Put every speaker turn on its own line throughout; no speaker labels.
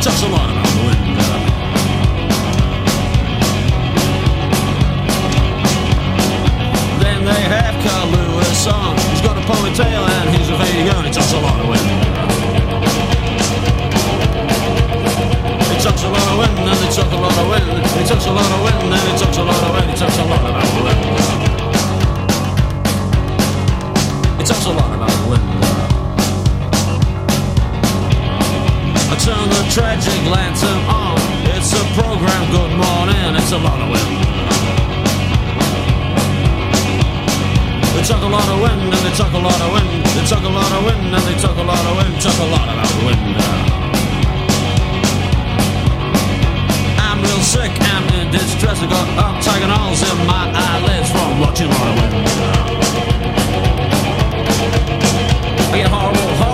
He talks a lot about Melinda. Then they have Carl Lewis on. He's got a ponytail and he's a Vegan. And he talks a lot of wind. He talks a lot of wind and he talks a lot of wind. He talks a lot of wind and he talks a lot of wind. He talks a lot of. lantern on. It's a program, good morning, it's a lot of wind. They talk a lot of wind, and they talk a lot of wind. They talk a lot of wind, and they talk a lot of wind. Talk a lot about wind. I'm real sick, I'm in distress. I got octagonals in my eyelids from watching a lot of wind. I get horrible, horrible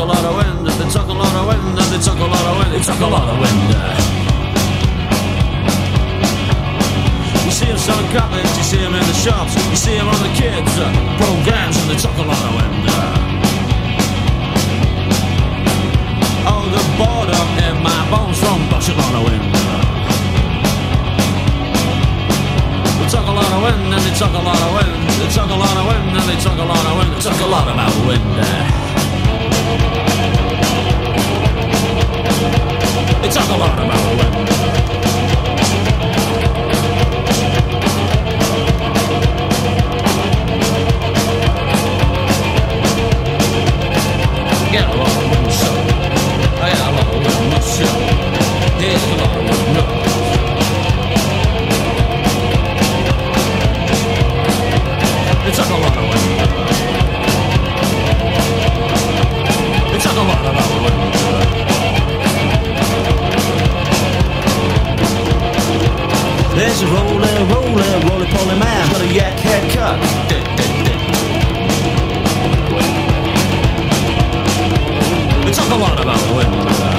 a lot of wind, they took a lot of wind, and they took a lot of wind, They took a lot of wind. You see him selling copies, you see him in the shops, you see him on the kids' programs, and they took a lot of wind. Oh, the boredom in my bones from Barcelona wind. They took a lot of wind, and they took a lot of wind, they took a lot of wind, and they took a lot of wind, they took a lot of wind. It's all lot about women. He's a roller, roller, roller poly man. He's got a yak haircut. We talk a lot about women.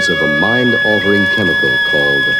Influence of a mind altering chemical called